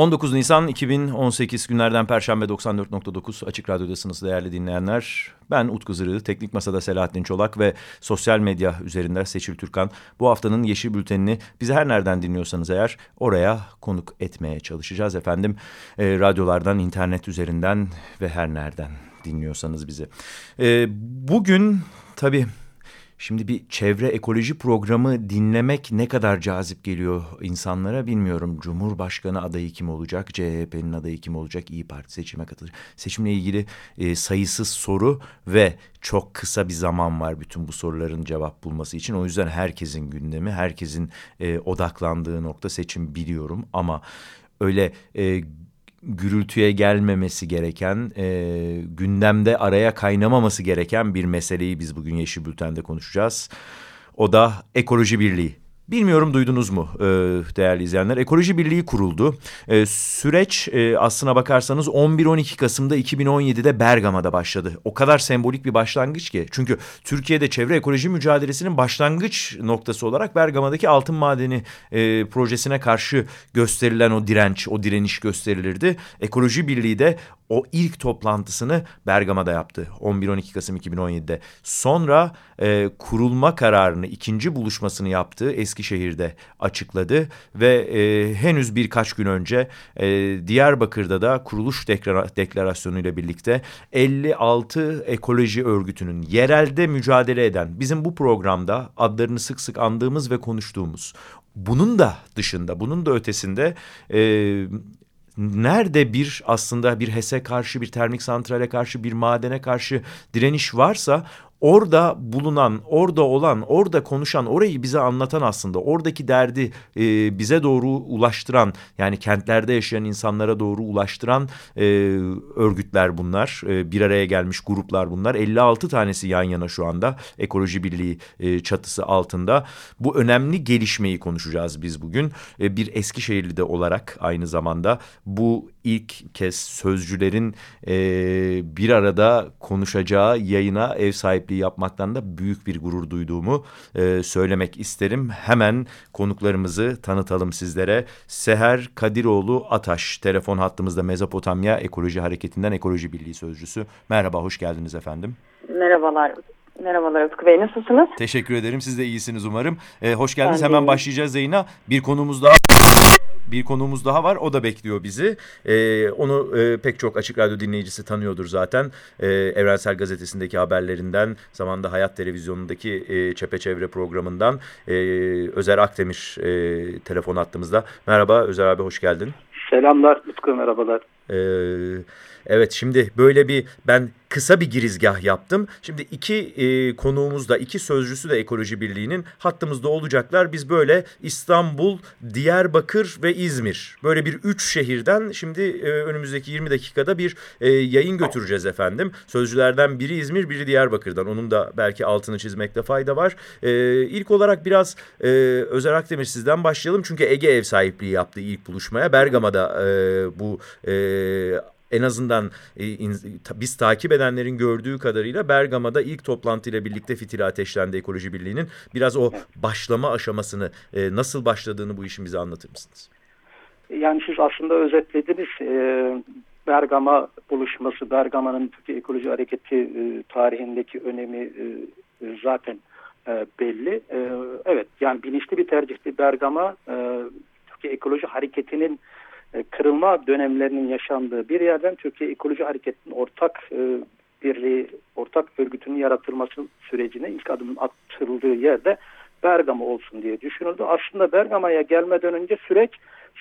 19 Nisan 2018 günlerden Perşembe 94.9 Açık Radyo'dasınız değerli dinleyenler. Ben Utku Zırı, Teknik Masa'da Selahattin Çolak ve sosyal medya üzerinde Seçil Türkan. Bu haftanın Yeşil Bülteni'ni bizi her nereden dinliyorsanız eğer oraya konuk etmeye çalışacağız efendim. E, radyolardan, internet üzerinden ve her nereden dinliyorsanız bizi. E, bugün tabii Şimdi bir çevre ekoloji programı dinlemek ne kadar cazip geliyor insanlara bilmiyorum. Cumhurbaşkanı adayı kim olacak, CHP'nin adayı kim olacak, İyi Parti seçime katılacak. Seçimle ilgili e, sayısız soru ve çok kısa bir zaman var bütün bu soruların cevap bulması için. O yüzden herkesin gündemi, herkesin e, odaklandığı nokta seçim biliyorum ama öyle... E, gürültüye gelmemesi gereken, e, gündemde araya kaynamaması gereken bir meseleyi biz bugün Yeşil Bülten'de konuşacağız. O da ekoloji birliği. Bilmiyorum duydunuz mu e, değerli izleyenler? Ekoloji Birliği kuruldu. E, süreç e, aslına bakarsanız 11-12 Kasım'da 2017'de Bergama'da başladı. O kadar sembolik bir başlangıç ki. Çünkü Türkiye'de çevre ekoloji mücadelesinin başlangıç noktası olarak Bergama'daki altın madeni projesine karşı gösterilen o direnç, o direniş gösterilirdi. Ekoloji Birliği de o ilk toplantısını Bergama'da yaptı 11-12 Kasım 2017'de. Sonra e, kurulma kararını ikinci buluşmasını yaptığı Eskişehir'de açıkladı ve e, henüz birkaç gün önce e, Diyarbakır'da da kuruluş deklara deklarasyonuyla birlikte 56 ekoloji örgütünün yerelde mücadele eden bizim bu programda adlarını sık sık andığımız ve konuştuğumuz bunun da dışında bunun da ötesinde e, nerede bir aslında bir HES'e karşı, bir termik santrale karşı, bir madene karşı direniş varsa orada bulunan, orada olan, orada konuşan, orayı bize anlatan aslında oradaki derdi e, bize doğru ulaştıran yani kentlerde yaşayan insanlara doğru ulaştıran e, örgütler bunlar. E, bir araya gelmiş gruplar bunlar. 56 tanesi yan yana şu anda Ekoloji Birliği e, çatısı altında. Bu önemli gelişmeyi konuşacağız biz bugün. E, bir Eskişehirli de olarak aynı zamanda bu ilk kez sözcülerin e, bir arada konuşacağı yayına ev sahipliği yapmaktan da büyük bir gurur duyduğumu e, söylemek isterim. Hemen konuklarımızı tanıtalım sizlere. Seher Kadiroğlu Ataş telefon hattımızda Mezopotamya Ekoloji Hareketi'nden Ekoloji Birliği Sözcüsü. Merhaba, hoş geldiniz efendim. Merhabalar. Merhabalar Utku Bey, nasılsınız? Teşekkür ederim, siz de iyisiniz umarım. E, hoş geldiniz, ben hemen başlayacağız yayına. Bir konumuz daha bir konuğumuz daha var. O da bekliyor bizi. E, onu e, pek çok Açık Radyo dinleyicisi tanıyordur zaten. E, Evrensel Gazetesi'ndeki haberlerinden, zamanda Hayat Televizyonu'ndaki e, Çepeçevre programından e, Özer Akdemir e, telefon attığımızda. Merhaba Özer abi hoş geldin. Selamlar Utku merhabalar. Ee, evet şimdi böyle bir ben kısa bir girizgah yaptım. Şimdi iki e, konuğumuz da iki sözcüsü de Ekoloji Birliği'nin hattımızda olacaklar. Biz böyle İstanbul, Diyarbakır ve İzmir böyle bir üç şehirden şimdi e, önümüzdeki 20 dakikada bir e, yayın götüreceğiz efendim. Sözcülerden biri İzmir, biri Diyarbakır'dan. Onun da belki altını çizmekte fayda var. E, ilk olarak biraz e, Özer Akdemir sizden başlayalım. Çünkü Ege ev sahipliği yaptı ilk buluşmaya. Bergama'da e, bu e, en azından e, biz takip edenlerin gördüğü kadarıyla Bergama'da ilk toplantıyla birlikte fitili ateşlendi Ekoloji Birliği'nin. Biraz o başlama aşamasını e, nasıl başladığını bu işin bize anlatır mısınız? Yani siz aslında özetlediniz. E, Bergama buluşması, Bergama'nın Türkiye Ekoloji Hareketi tarihindeki önemi zaten belli. Evet yani bilinçli bir tercihti Bergama. Türkiye Ekoloji Hareketi'nin kırılma dönemlerinin yaşandığı bir yerden Türkiye Ekoloji Hareketi'nin ortak e, birliği, ortak örgütünün yaratılması sürecine ilk adımın atıldığı yerde Bergama olsun diye düşünüldü. Aslında Bergama'ya gelmeden önce süreç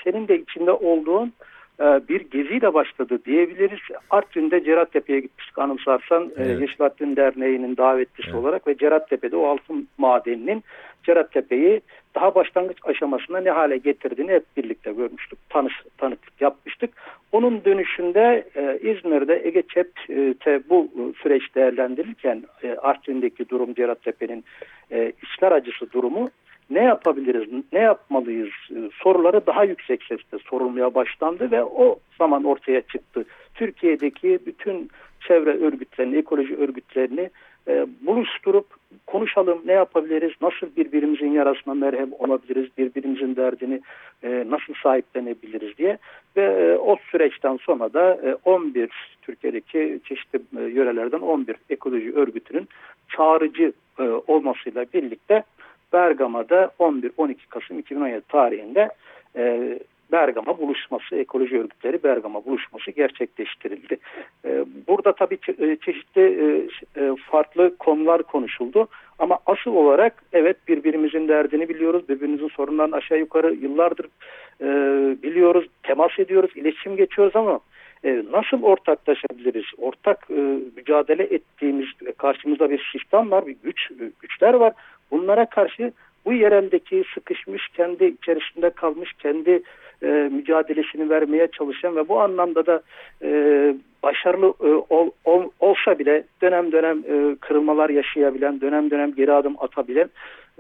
senin de içinde olduğun e, bir geziyle başladı diyebiliriz. Artvin'de Cerattepe'ye gitmiştik anımsarsan evet. Yeşil Artvin Derneği'nin davetlisi evet. olarak ve Cerattepe'de o altın madeninin Cerattepe'yi daha başlangıç aşamasında ne hale getirdiğini hep birlikte görmüştük, tanış, tanıklık yapmıştık. Onun dönüşünde e, İzmir'de Ege Çep'te bu süreç değerlendirirken e, Artvin'deki durum Cerattepe'nin e, içler acısı durumu ne yapabiliriz, ne yapmalıyız e, soruları daha yüksek sesle sorulmaya başlandı ve o zaman ortaya çıktı. Türkiye'deki bütün çevre örgütlerini, ekoloji örgütlerini e, buluşturup konuşalım ne yapabiliriz, nasıl birbirimizin yarasına merhem olabiliriz, birbirimizin derdini e, nasıl sahiplenebiliriz diye ve e, o süreçten sonra da e, 11 Türkiye'deki çeşitli e, yörelerden 11 ekoloji örgütünün çağrıcı e, olmasıyla birlikte Bergama'da 11-12 Kasım 2017 tarihinde e, Bergama buluşması, ekoloji örgütleri Bergama buluşması gerçekleştirildi. E, burada tabii e, çeşitli e, farklı konular konuşuldu. Ama asıl olarak evet birbirimizin derdini biliyoruz, birbirimizin sorunlarını aşağı yukarı yıllardır biliyoruz, temas ediyoruz, iletişim geçiyoruz ama nasıl ortaklaşabiliriz? Ortak mücadele ettiğimiz karşımızda bir sistem var, bir güç güçler var. Bunlara karşı bu yereldeki sıkışmış, kendi içerisinde kalmış, kendi e, mücadelesini vermeye çalışan ve bu anlamda da e, başarılı e, ol, ol, olsa bile dönem dönem e, kırılmalar yaşayabilen, dönem dönem geri adım atabilen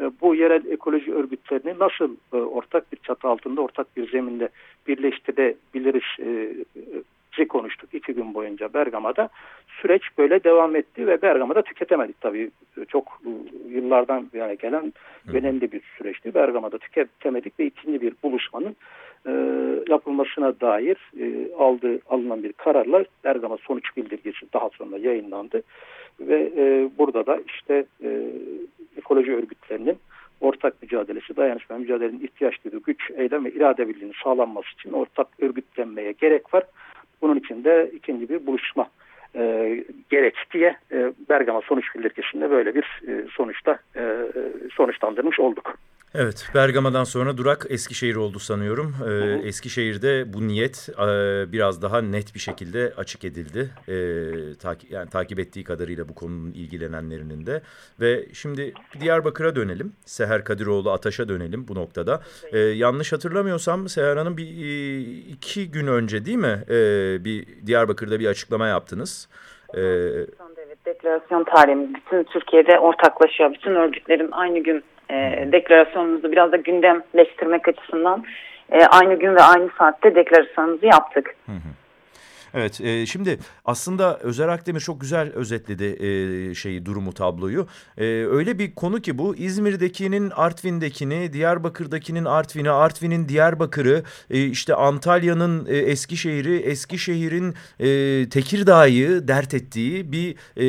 e, bu yerel ekoloji örgütlerini nasıl e, ortak bir çatı altında, ortak bir zeminde birleştirebiliriz e, konuştuk iki gün boyunca Bergama'da. Süreç böyle devam etti ve Bergama'da tüketemedik tabii. Çok yıllardan yani gelen önemli bir süreçti. Bergama'da tüketemedik ve ikinci bir buluşmanın e, yapılmasına dair e, aldığı alınan bir kararla Bergama sonuç bildirgesi daha sonra yayınlandı ve e, burada da işte e, ekoloji örgütlerinin ortak mücadelesi, dayanışma mücadelenin ihtiyaç duyduğu güç, eylem ve irade birliğinin sağlanması için ortak örgütlenmeye gerek var. Bunun için de ikinci bir buluşma e, gerek diye e, Bergama sonuç bildirgesinde böyle bir e, sonuçta e, sonuçlandırmış olduk. Evet, Bergama'dan sonra durak Eskişehir oldu sanıyorum. Ee, hı hı. Eskişehir'de bu niyet e, biraz daha net bir şekilde açık edildi. E, taki, yani takip ettiği kadarıyla bu konunun ilgilenenlerinin de. Ve şimdi Diyarbakır'a dönelim. Seher Kadiroğlu Ataş'a dönelim bu noktada. E, yanlış hatırlamıyorsam Seher Hanım bir e, iki gün önce değil mi e, bir Diyarbakır'da bir açıklama yaptınız. E, evet, deklarasyon tarihimiz bütün Türkiye'de ortaklaşıyor. Bütün örgütlerin aynı gün e, deklarasyonumuzu biraz da gündemleştirmek açısından e, aynı gün ve aynı saatte deklarasyonumuzu yaptık. Hı hı. Evet e, şimdi aslında Özer Akdemir çok güzel özetledi e, şeyi durumu tabloyu. E, öyle bir konu ki bu İzmir'dekinin Artvin'dekini, Diyarbakır'dakinin Artvin'i, Artvin'in Diyarbakır'ı, e, işte Antalya'nın e, Eskişehir'i, Eskişehir'in e, Tekirdağ'ı dert ettiği bir e,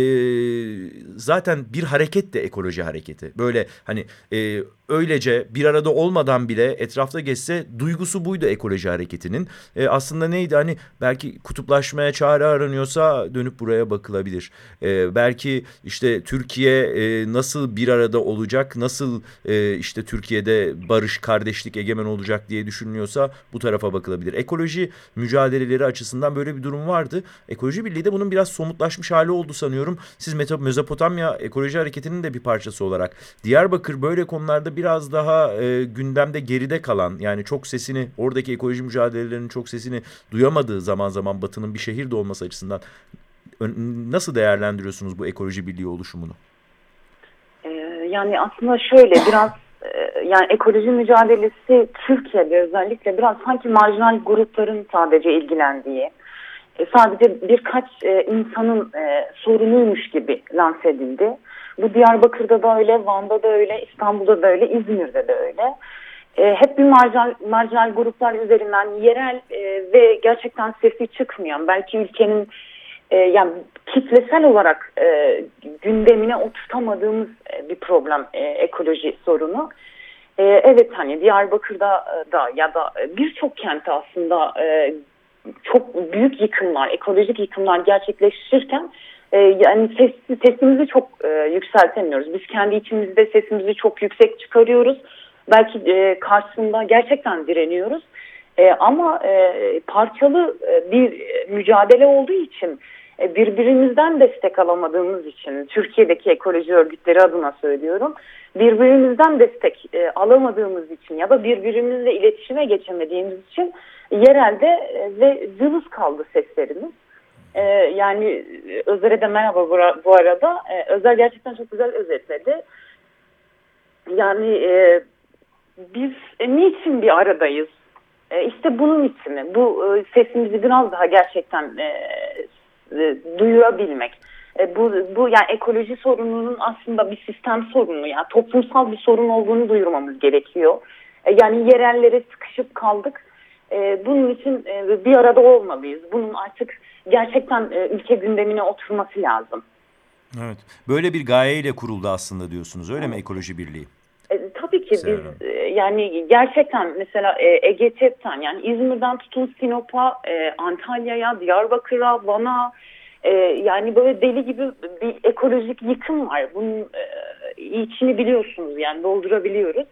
zaten bir hareket de ekoloji hareketi. Böyle hani e, öylece bir arada olmadan bile etrafta geçse duygusu buydu ekoloji hareketinin. E, aslında neydi hani belki kutuplaşmaya çare aranıyorsa dönüp buraya bakılabilir. E, belki işte Türkiye e, nasıl bir arada olacak, nasıl e, işte Türkiye'de barış, kardeşlik egemen olacak diye düşünülüyorsa bu tarafa bakılabilir. Ekoloji mücadeleleri açısından böyle bir durum vardı. Ekoloji Birliği de bunun biraz somutlaşmış hali oldu sanıyorum. Siz Mezopotamya ekoloji hareketinin de bir parçası olarak Diyarbakır böyle konularda biraz daha e, gündemde geride kalan yani çok sesini oradaki ekoloji mücadelelerinin çok sesini duyamadığı zaman zaman Batı'nın bir şehir de olması açısından nasıl değerlendiriyorsunuz bu ekoloji birliği oluşumunu? Ee, yani aslında şöyle biraz e, yani ekoloji mücadelesi Türkiye'de özellikle biraz sanki marjinal grupların sadece ilgilendiği e, sadece birkaç e, insanın sorunuymuş gibi lanse edildi. Bu Diyarbakır'da da öyle, Van'da da öyle, İstanbul'da da öyle, İzmir'de de öyle. E, hep bir marjinal, marjinal gruplar üzerinden yerel e, ve gerçekten sesi çıkmayan, belki ülkenin e, yani kitlesel olarak e, gündemine oturtamadığımız e, bir problem e, ekoloji sorunu. E, evet hani Diyarbakır'da e, da ya da birçok kentte aslında e, çok büyük yıkımlar, ekolojik yıkımlar gerçekleşirken e, yani ses, sesimizi çok e, yükseltemiyoruz. Biz kendi içimizde sesimizi çok yüksek çıkarıyoruz. Belki e, karşısında gerçekten direniyoruz. E, ama e, parçalı e, bir mücadele olduğu için e, birbirimizden destek alamadığımız için Türkiye'deki ekoloji örgütleri adına söylüyorum. Birbirimizden destek e, alamadığımız için ya da birbirimizle iletişime geçemediğimiz için yerelde e, ve cılız kaldı seslerimiz. E, yani Özer'e de merhaba bu, arada. E, Özer gerçekten çok güzel özetledi. Yani e, biz e, niçin bir aradayız? E, işte bunun için bu e, sesimizi biraz daha gerçekten e, e, duyurabilmek. E, bu, bu yani ekoloji sorununun aslında bir sistem sorunu yani toplumsal bir sorun olduğunu duyurmamız gerekiyor. E, yani yerellere sıkışıp kaldık. E, bunun için e, bir arada olmalıyız. Bunun artık gerçekten e, ülke gündemine oturması lazım. Evet. Böyle bir gayeyle kuruldu aslında diyorsunuz öyle mi ekoloji birliği? E, tabii ki biz e, yani gerçekten mesela e, Ege Tep'ten yani İzmir'den tutun Sinop'a, e, Antalya'ya, Diyarbakır'a, Van'a e, yani böyle deli gibi bir ekolojik yıkım var. Bunun e, içini biliyorsunuz yani doldurabiliyoruz.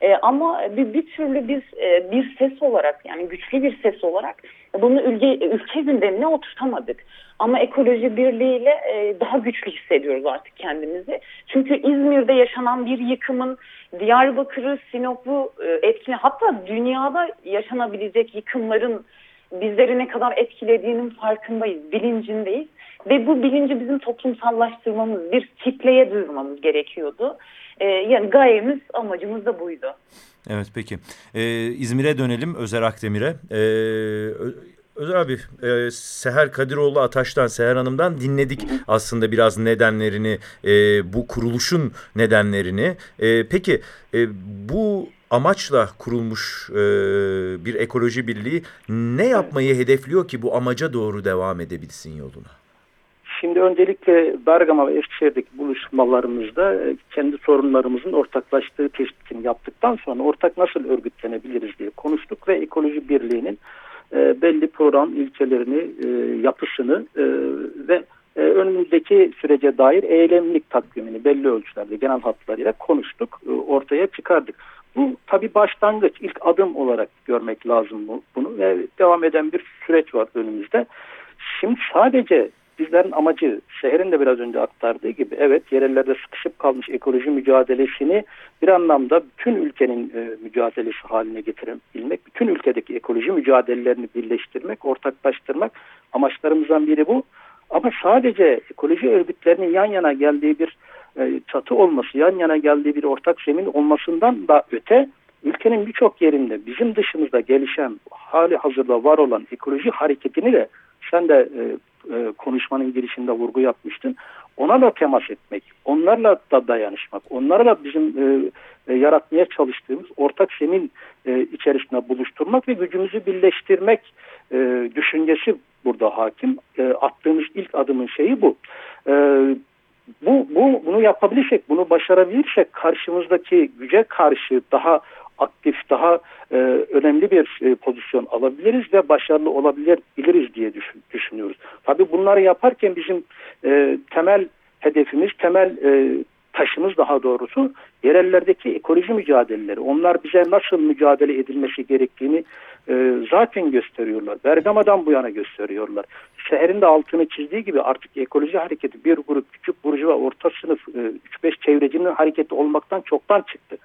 E, ama bir, bir türlü biz e, bir ses olarak yani güçlü bir ses olarak bunu ülke, ülke gündemine oturtamadık. Ama ekoloji birliğiyle e, daha güçlü hissediyoruz artık kendimizi. Çünkü İzmir'de yaşanan bir yıkımın Diyarbakır'ı, Sinop'u e, etkili hatta dünyada yaşanabilecek yıkımların bizleri ne kadar etkilediğinin farkındayız, bilincindeyiz. Ve bu bilinci bizim toplumsallaştırmamız, bir kitleye duyurmamız gerekiyordu. Ee, yani gayemiz, amacımız da buydu. Evet peki. Ee, İzmir'e dönelim Özer Akdemir'e. Ee, Özer abi, e, Seher Kadiroğlu Ataş'tan, Seher Hanım'dan dinledik aslında biraz nedenlerini, e, bu kuruluşun nedenlerini. E, peki e, bu amaçla kurulmuş e, bir ekoloji birliği ne yapmayı hedefliyor ki bu amaca doğru devam edebilsin yoluna? Şimdi öncelikle Bergama ve Eskişehir'deki buluşmalarımızda e, kendi sorunlarımızın ortaklaştığı tespitini yaptıktan sonra ortak nasıl örgütlenebiliriz diye konuştuk ve ekoloji birliğinin e, belli program ilkelerini, e, yapısını ve önümüzdeki sürece dair eylemlik takvimini belli ölçülerde genel hatlarıyla konuştuk, ortaya çıkardık. Bu tabi başlangıç, ilk adım olarak görmek lazım bunu ve devam eden bir süreç var önümüzde. Şimdi sadece bizlerin amacı şehrin de biraz önce aktardığı gibi evet yerellerde sıkışıp kalmış ekoloji mücadelesini bir anlamda bütün ülkenin e, mücadelesi haline getirebilmek, bütün ülkedeki ekoloji mücadelelerini birleştirmek, ortaklaştırmak amaçlarımızdan biri bu. Ama sadece ekoloji örgütlerinin yan yana geldiği bir e, çatı olması, yan yana geldiği bir ortak zemin olmasından da öte ülkenin birçok yerinde bizim dışımızda gelişen hali hazırda var olan ekoloji hareketini de sen de e, e, konuşmanın girişinde vurgu yapmıştın. Ona da temas etmek, onlarla da dayanışmak, onlarla bizim e, e, yaratmaya çalıştığımız ortak zemin e, içerisinde buluşturmak ve gücümüzü birleştirmek e, düşüncesi burada hakim. E, attığımız ilk adımın şeyi bu. E, bu, bu bunu yapabilirsek, bunu başarabilirsek karşımızdaki güce karşı daha aktif, daha e, önemli bir e, pozisyon alabiliriz ve başarılı olabiliriz diye düşün. Tabii bunları yaparken bizim e, temel hedefimiz, temel e, taşımız daha doğrusu yerellerdeki ekoloji mücadeleleri. Onlar bize nasıl mücadele edilmesi gerektiğini e, zaten gösteriyorlar. Bergama'dan bu yana gösteriyorlar. Şehrin de altını çizdiği gibi artık ekoloji hareketi bir grup küçük burcu ve orta sınıf e, 3-5 çevrecinin hareketi olmaktan çoktan çıktı.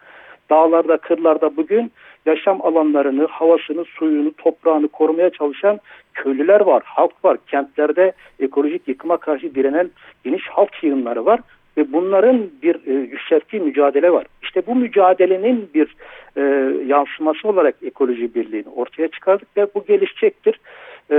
Dağlarda, kırlarda bugün yaşam alanlarını, havasını, suyunu, toprağını korumaya çalışan köylüler var, halk var. Kentlerde ekolojik yıkıma karşı direnen geniş halk yığınları var ve bunların bir e, yükselttiği mücadele var. İşte bu mücadelenin bir e, yansıması olarak ekoloji birliğini ortaya çıkardık ve bu gelişecektir. E,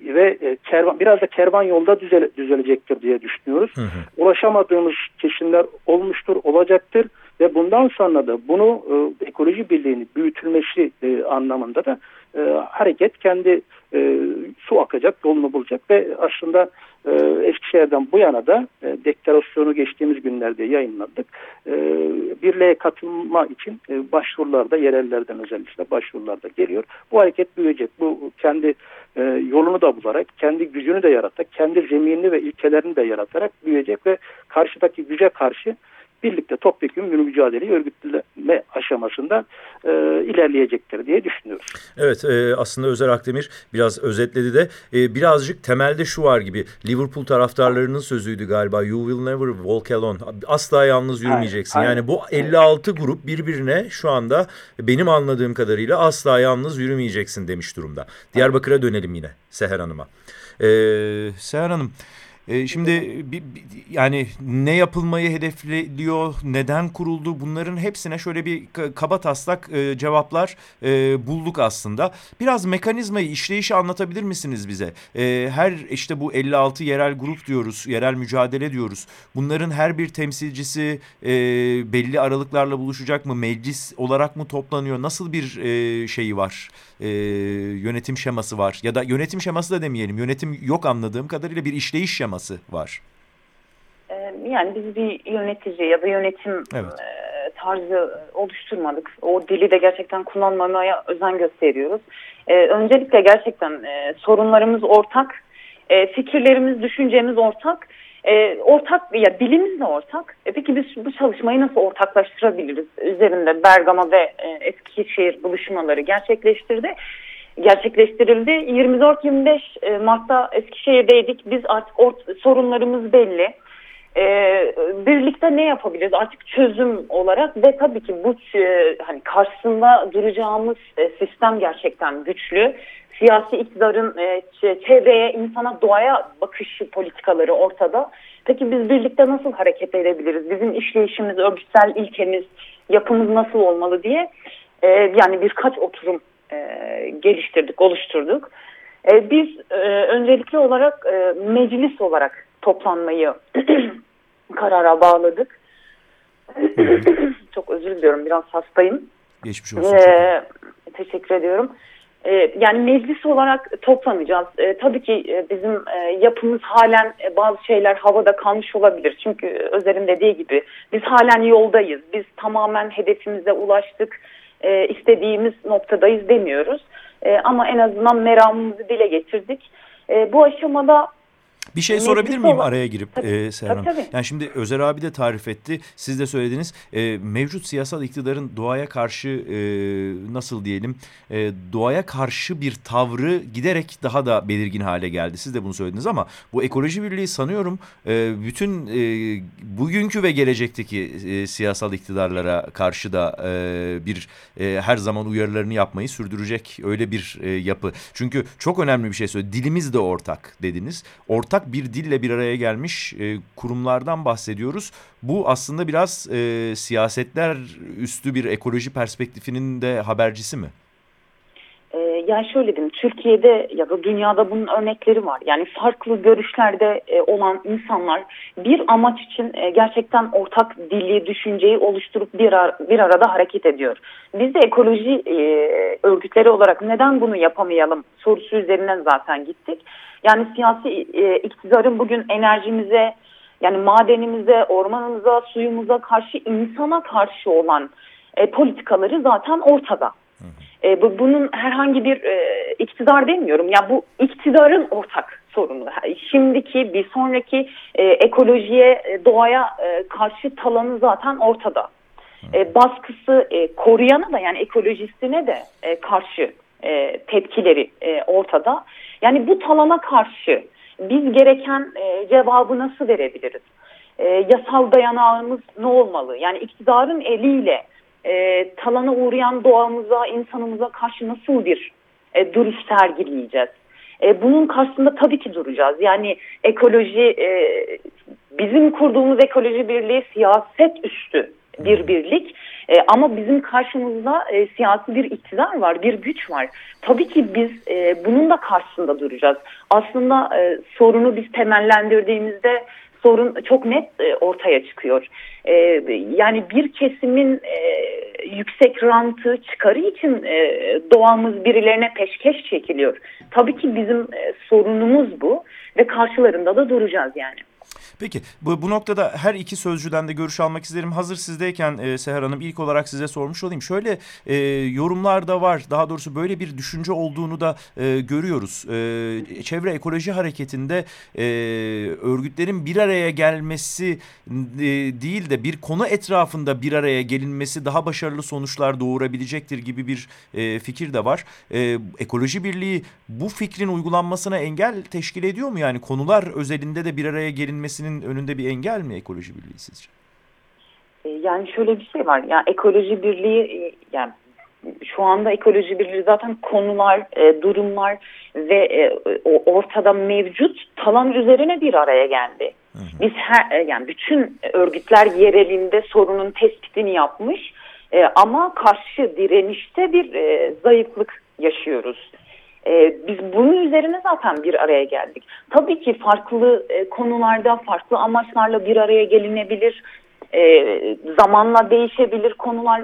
ve e, kervan biraz da kervan yolda düzel, düzelecektir diye düşünüyoruz. Hı hı. Ulaşamadığımız kesimler olmuştur, olacaktır ve bundan sonra da bunu e, ekoloji birliğini büyütülmesi e, anlamında da e, hareket kendi e, su akacak, yolunu bulacak ve aslında e, Eskişehir'den bu yana da e, deklarasyonu geçtiğimiz günlerde yayınladık. E, birliğe katılma için e, başvurularda yerellerden özellikle başvurularda geliyor. Bu hareket büyüyecek. Bu kendi e, yolunu da bularak, kendi gücünü de yaratarak, kendi zeminini ve ilkelerini de yaratarak büyüyecek ve karşıdaki güce karşı birlikte topyekun bir mücadeleyi örgütleme aşamasında e, ilerleyecektir diye düşünüyoruz. Evet e, aslında Özer Akdemir biraz özetledi de e, birazcık temelde şu var gibi Liverpool taraftarlarının sözüydü galiba You will never walk alone asla yalnız yürümeyeceksin. Aynen, yani bu 56 grup birbirine şu anda benim anladığım kadarıyla asla yalnız yürümeyeceksin demiş durumda. Diyarbakır'a dönelim yine Seher Hanım'a. Ee, Seher Hanım e, şimdi bir, bir, yani ne yapılmayı hedefliyor, neden kuruldu bunların hepsine şöyle bir kaba taslak e, cevaplar e, bulduk aslında. Biraz mekanizmayı, işleyişi anlatabilir misiniz bize? E, her işte bu 56 yerel grup diyoruz, yerel mücadele diyoruz. Bunların her bir temsilcisi e, belli aralıklarla buluşacak mı? Meclis olarak mı toplanıyor? Nasıl bir e, şeyi var? E, yönetim şeması var ya da yönetim şeması da demeyelim. Yönetim yok anladığım kadarıyla bir işleyiş şeması teması var? Ee, yani biz bir yönetici ya da yönetim evet. E, tarzı oluşturmadık. O dili de gerçekten kullanmamaya özen gösteriyoruz. Ee, öncelikle gerçekten e, sorunlarımız ortak, e, fikirlerimiz, düşüncemiz ortak. ortak ya dilimiz de ortak. peki biz bu çalışmayı nasıl ortaklaştırabiliriz? Üzerinde Bergama ve Eskişehir buluşmaları gerçekleştirdi gerçekleştirildi. 24-25 e, Mart'ta Eskişehir'deydik. Biz artık ort sorunlarımız belli. Ee, birlikte ne yapabiliriz artık çözüm olarak ve tabii ki bu e, hani karşısında duracağımız e, sistem gerçekten güçlü. Siyasi iktidarın çevreye, insana, doğaya bakışı politikaları ortada. Peki biz birlikte nasıl hareket edebiliriz? Bizim işleyişimiz, örgütsel ilkemiz, yapımız nasıl olmalı diye e, yani birkaç oturum e, geliştirdik, oluşturduk. E, biz e, öncelikli olarak e, meclis olarak toplanmayı karara bağladık. Çok özür diliyorum, biraz hastayım. Geçmiş olsun. Ee, teşekkür ediyorum. Ee, yani meclis olarak toplanacağız. Ee, tabii ki e, bizim e, yapımız halen e, bazı şeyler havada kalmış olabilir. Çünkü Özer'in dediği gibi biz halen yoldayız. Biz tamamen hedefimize ulaştık e, istediğimiz noktadayız demiyoruz. E, ama en azından meramımızı dile getirdik. E, bu aşamada bir şey sorabilir miyim araya girip tabii, e, Serhan? Tabii, tabii. Yani şimdi Özer abi de tarif etti. Siz de söylediniz. E, mevcut siyasal iktidarın doğaya karşı e, nasıl diyelim e, doğaya karşı bir tavrı giderek daha da belirgin hale geldi. Siz de bunu söylediniz ama bu ekoloji birliği sanıyorum e, bütün e, bugünkü ve gelecekteki e, siyasal iktidarlara karşı da e, bir e, her zaman uyarılarını yapmayı sürdürecek öyle bir e, yapı. Çünkü çok önemli bir şey söyledi. Dilimiz de ortak dediniz. Ortak bir dille bir araya gelmiş e, kurumlardan bahsediyoruz. Bu aslında biraz e, siyasetler üstü bir ekoloji perspektifinin de habercisi mi? E, yani şöyle diyeyim, Türkiye'de ya da dünyada bunun örnekleri var. Yani farklı görüşlerde e, olan insanlar bir amaç için e, gerçekten ortak dili, düşünceyi oluşturup bir, ar bir arada hareket ediyor. Biz de ekoloji e, örgütleri olarak neden bunu yapamayalım sorusu üzerinden zaten gittik. Yani siyasi e, iktidarın bugün enerjimize, yani madenimize, ormanımıza, suyumuza karşı, insana karşı olan e, politikaları zaten ortada. E, bu, bunun herhangi bir e, iktidar demiyorum. Ya bu iktidarın ortak sorunu. Şimdiki bir sonraki e, ekolojiye, e, doğaya e, karşı talanı zaten ortada. E, baskısı e, koruyana da yani ekolojistine de e, karşı e, tepkileri e, ortada. Yani bu talana karşı biz gereken e, cevabı nasıl verebiliriz? E, yasal dayanağımız ne olmalı? Yani iktidarın eliyle talana uğrayan doğamıza, insanımıza karşı nasıl bir e, duruş sergileyeceğiz? E, bunun karşısında tabii ki duracağız. Yani ekoloji, e, bizim kurduğumuz ekoloji birliği siyaset üstü bir birlik. E, ama bizim karşımızda e, siyasi bir iktidar var, bir güç var. Tabii ki biz e, bunun da karşısında duracağız. Aslında e, sorunu biz temellendirdiğimizde sorun çok net e, ortaya çıkıyor. E, yani bir kesimin e, yüksek rantı çıkarı için doğamız birilerine peşkeş çekiliyor. Tabii ki bizim sorunumuz bu ve karşılarında da duracağız yani. Peki bu, bu noktada her iki sözcüden de görüş almak isterim. Hazır sizdeyken e, Seher Hanım ilk olarak size sormuş olayım. Şöyle e, yorumlar da var. Daha doğrusu böyle bir düşünce olduğunu da e, görüyoruz. E, çevre ekoloji hareketinde e, örgütlerin bir araya gelmesi e, değil de bir konu etrafında bir araya gelinmesi daha başarılı sonuçlar doğurabilecektir gibi bir e, fikir de var. E, ekoloji Birliği bu fikrin uygulanmasına engel teşkil ediyor mu? Yani konular özelinde de bir araya gelinmesinin önünde bir engel mi Ekoloji Birliği sizce? E, yani şöyle bir şey var. Yani Ekoloji Birliği e, yani şu anda ekoloji birliği zaten konular, e, durumlar ve e, ortada mevcut talan üzerine bir araya geldi. Hı hı. Biz her, yani bütün örgütler yerelinde sorunun tespitini yapmış e, ama karşı direnişte bir e, zayıflık yaşıyoruz. E, biz bunun üzerine zaten bir araya geldik. Tabii ki farklı e, konularda farklı amaçlarla bir araya gelinebilir. E, zamanla değişebilir konular.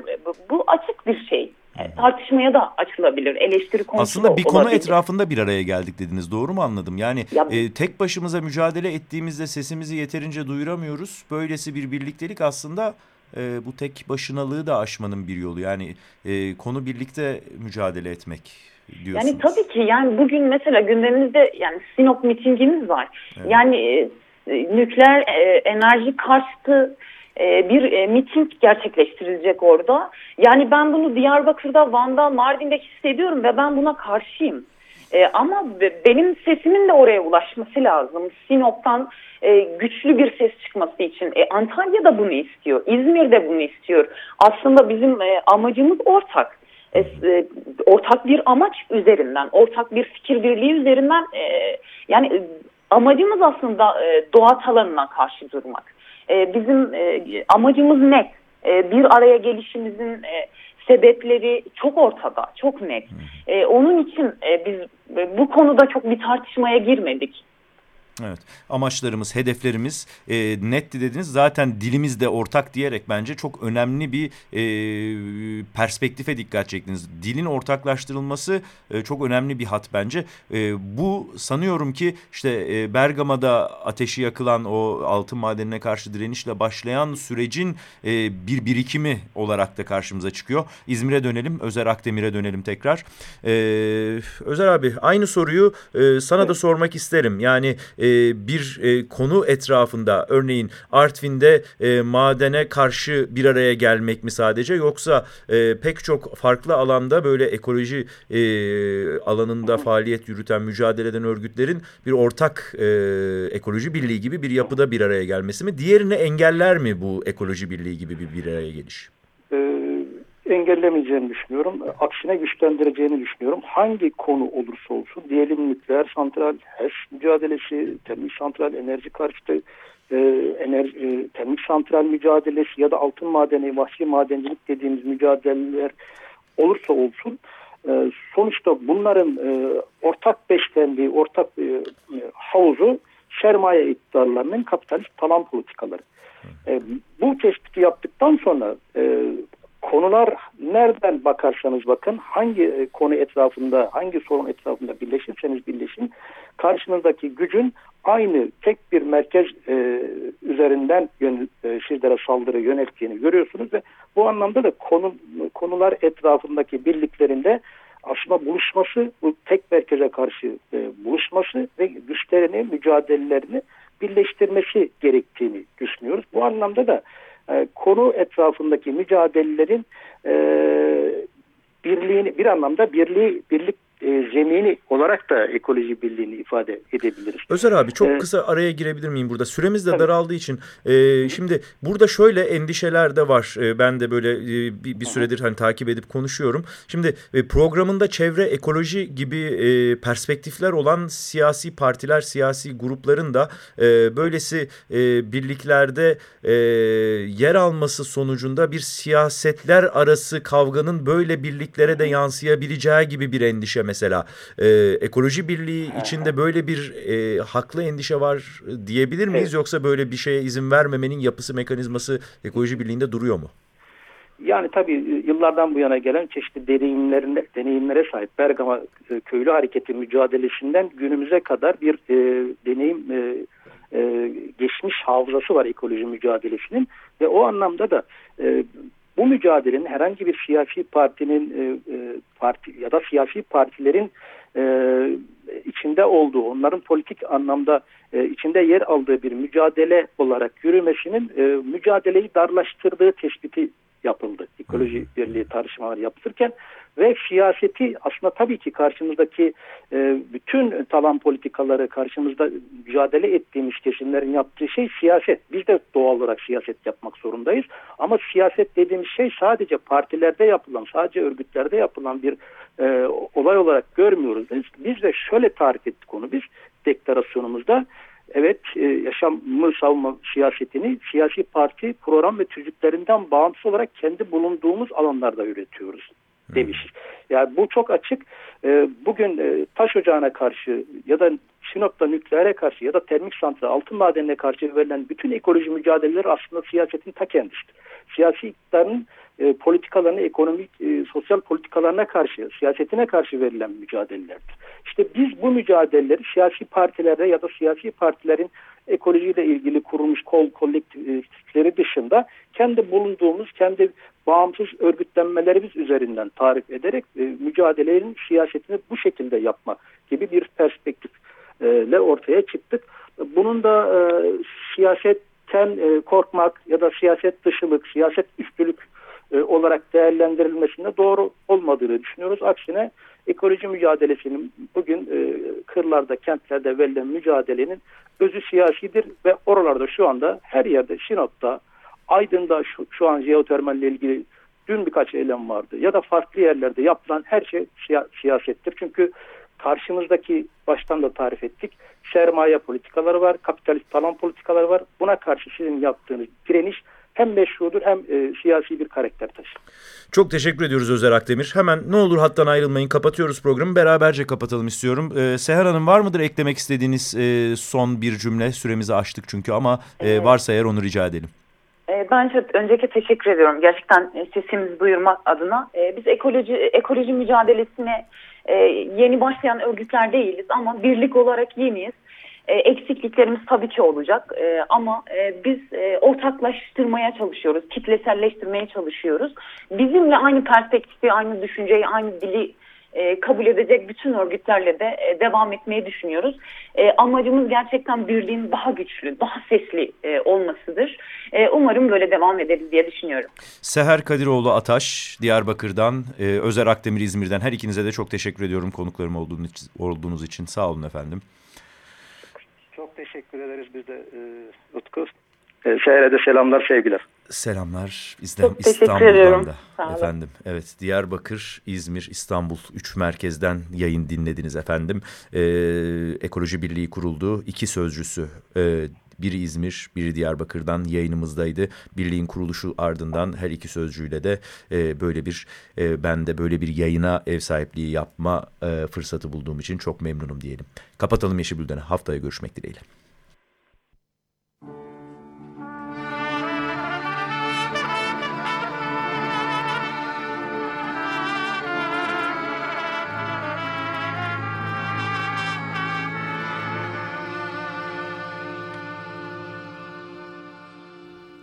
Bu açık bir şey. E, tartışmaya da açılabilir. Eleştiri konusu Aslında bir konu olabilir. etrafında bir araya geldik dediniz. Doğru mu anladım? Yani ya, e, tek başımıza mücadele ettiğimizde sesimizi yeterince duyuramıyoruz. Böylesi bir birliktelik aslında e, bu tek başınalığı da aşmanın bir yolu. Yani e, konu birlikte mücadele etmek diyorsunuz. Yani tabii ki yani bugün mesela gündemimizde yani Sinop mitingimiz var. Evet. Yani e, nükleer e, enerji karşıtı e, bir miting gerçekleştirilecek orada. Yani ben bunu Diyarbakır'da, Van'da, Mardin'de hissediyorum ve ben buna karşıyım. E, ama benim sesimin de oraya ulaşması lazım. Sinop'tan e, güçlü bir ses çıkması için. E, Antalya da bunu istiyor. İzmir de bunu istiyor. Aslında bizim e, amacımız ortak. E, e, ortak bir amaç üzerinden, ortak bir fikir birliği üzerinden e, yani amacımız aslında doğa talanına karşı durmak. Bizim amacımız net. Bir araya gelişimizin sebepleri çok ortada, çok net. Onun için biz bu konuda çok bir tartışmaya girmedik. Evet amaçlarımız, hedeflerimiz e, netti dediniz. Zaten dilimiz de ortak diyerek bence çok önemli bir e, perspektife dikkat çektiniz. Dilin ortaklaştırılması e, çok önemli bir hat bence. E, bu sanıyorum ki işte e, Bergama'da ateşi yakılan o altın madenine karşı direnişle başlayan sürecin e, bir birikimi olarak da karşımıza çıkıyor. İzmir'e dönelim, Özer Akdemir'e dönelim tekrar. E, Özer abi aynı soruyu e, sana da sormak isterim. Yani e, bir e, konu etrafında örneğin Artvin'de e, madene karşı bir araya gelmek mi sadece yoksa e, pek çok farklı alanda böyle ekoloji e, alanında faaliyet yürüten mücadele eden örgütlerin bir ortak e, ekoloji birliği gibi bir yapıda bir araya gelmesi mi? Diğerini engeller mi bu ekoloji birliği gibi bir bir araya geliş? Engellemeyeceğini düşünüyorum. Aksine güçlendireceğini düşünüyorum. Hangi konu olursa olsun diyelim nükleer santral, HES mücadelesi, termik santral enerji karşıtı e, enerji, e, termik santral mücadelesi ya da altın madeni, vahşi madencilik dediğimiz mücadeleler olursa olsun e, sonuçta bunların e, ortak beşlendiği, ortak e, e havuzu sermaye iktidarlarının kapitalist talan politikaları. E, bu tespiti yaptıktan sonra e, konular nereden bakarsanız bakın hangi e, konu etrafında hangi sorun etrafında birleşirseniz birleşin karşınızdaki gücün aynı tek bir merkez e, üzerinden yön, e, sizlere saldırı yönelttiğini görüyorsunuz ve bu anlamda da konu, konular etrafındaki birliklerinde aslında buluşması bu tek merkeze karşı e, buluşması ve güçlerini mücadelelerini birleştirmesi gerektiğini düşünüyoruz. Bu anlamda da e, konu etrafındaki mücadelelerin e, birliğini bir anlamda birliği birlik e, zemini olarak da ekoloji birliğini ifade edebiliriz. Özer abi çok ee, kısa araya girebilir miyim burada? Süremiz de tabii. daraldığı için. E, şimdi burada şöyle endişeler de var. E, ben de böyle e, bir, bir süredir hani takip edip konuşuyorum. Şimdi e, programında çevre ekoloji gibi e, perspektifler olan siyasi partiler, siyasi grupların da e, böylesi e, birliklerde e, yer alması sonucunda bir siyasetler arası kavganın böyle birliklere de yansıyabileceği gibi bir endişe mesela. E, ekoloji birliği içinde böyle bir e, haklı endişe var diyebilir miyiz? Evet. Yoksa böyle bir şeye izin vermemenin yapısı, mekanizması ekoloji birliğinde duruyor mu? Yani tabii yıllardan bu yana gelen çeşitli deneyimlerine, deneyimlere sahip Bergama e, köylü hareketi mücadelesinden günümüze kadar bir e, deneyim e, e, geçmiş hafızası var ekoloji mücadelesinin ve o anlamda da e, bu mücadelenin herhangi bir siyasi partinin e, e, parti ya da siyasi partilerin e, içinde olduğu, onların politik anlamda e, içinde yer aldığı bir mücadele olarak yürümesinin e, mücadeleyi darlaştırdığı tespiti yapıldı. Ekoloji birliği tartışmaları yapılırken ve siyaseti aslında tabii ki karşımızdaki e, bütün talan politikaları karşımızda mücadele ettiğimiz kesimlerin yaptığı şey siyaset. Biz de doğal olarak siyaset yapmak zorundayız. Ama siyaset dediğimiz şey sadece partilerde yapılan, sadece örgütlerde yapılan bir e, olay olarak görmüyoruz. Biz de şöyle tarif ettik onu biz deklarasyonumuzda. Evet e, yaşamı savunma siyasetini siyasi parti program ve tüzüklerinden bağımsız olarak kendi bulunduğumuz alanlarda üretiyoruz demiş. Yani bu çok açık. E, bugün e, taş ocağına karşı ya da Sinop'ta nükleere karşı ya da termik santral altın madenine karşı verilen bütün ekoloji mücadeleleri aslında siyasetin ta kendisidir. Siyasi iktidarın e, politikalarına, ekonomik, e, sosyal politikalarına karşı, siyasetine karşı verilen mücadelelerdir. İşte biz bu mücadeleleri siyasi partilerde ya da siyasi partilerin ekolojiyle ilgili kurulmuş kol kolektifleri dışında kendi bulunduğumuz, kendi bağımsız örgütlenmelerimiz üzerinden tarif ederek e, mücadelelerin siyasetini bu şekilde yapma gibi bir perspektifle ortaya çıktık. Bunun da e, siyasetten e, korkmak ya da siyaset dışılık, siyaset üstülük e, olarak değerlendirilmesinde doğru olmadığını düşünüyoruz. Aksine ekoloji mücadelesinin bugün e, kırlarda, kentlerde verilen mücadelenin özü siyasidir ve oralarda şu anda her yerde Sinop'ta, Aydın'da şu, şu an jeotermalle ilgili dün birkaç eylem vardı ya da farklı yerlerde yapılan her şey siya, siyasettir. Çünkü karşımızdaki baştan da tarif ettik sermaye politikaları var, kapitalist talan politikaları var. Buna karşı sizin yaptığınız direniş hem meşrudur hem e, siyasi bir karakter taşır. Çok teşekkür ediyoruz Özer Akdemir. Hemen ne olur hattan ayrılmayın kapatıyoruz programı beraberce kapatalım istiyorum. Ee, Seher Hanım var mıdır eklemek istediğiniz e, son bir cümle süremizi açtık çünkü ama e, varsa eğer onu rica edelim. E, ben önceki teşekkür ediyorum. Gerçekten e, sesimizi duyurmak adına. E, biz ekoloji ekoloji mücadelesine yeni başlayan örgütler değiliz ama birlik olarak yeniyiz. Eksikliklerimiz tabii ki olacak ama biz ortaklaştırmaya çalışıyoruz, kitleselleştirmeye çalışıyoruz. Bizimle aynı perspektifi, aynı düşünceyi, aynı dili e, kabul edecek bütün örgütlerle de e, devam etmeyi düşünüyoruz. E, amacımız gerçekten birliğin daha güçlü, daha sesli e, olmasıdır. E, umarım böyle devam ederiz diye düşünüyorum. Seher Kadiroğlu Ataş, Diyarbakır'dan, e, Özer Akdemir İzmir'den her ikinize de çok teşekkür ediyorum konuklarım olduğunuz için. Olduğunuz için. Sağ olun efendim. Çok teşekkür ederiz biz de e, Utku. E, Seher'e de selamlar, sevgiler. Selamlar İzlem İstanbul'dan da efendim. Evet Diyarbakır, İzmir, İstanbul üç merkezden yayın dinlediniz efendim. Ee, Ekoloji Birliği kuruldu. İki sözcüsü e, biri İzmir, biri Diyarbakır'dan yayınımızdaydı. Birliğin kuruluşu ardından her iki sözcüyle de e, böyle bir e, ben de böyle bir yayına ev sahipliği yapma e, fırsatı bulduğum için çok memnunum diyelim. Kapatalım Yeşil Bülten'i. Haftaya görüşmek dileğiyle.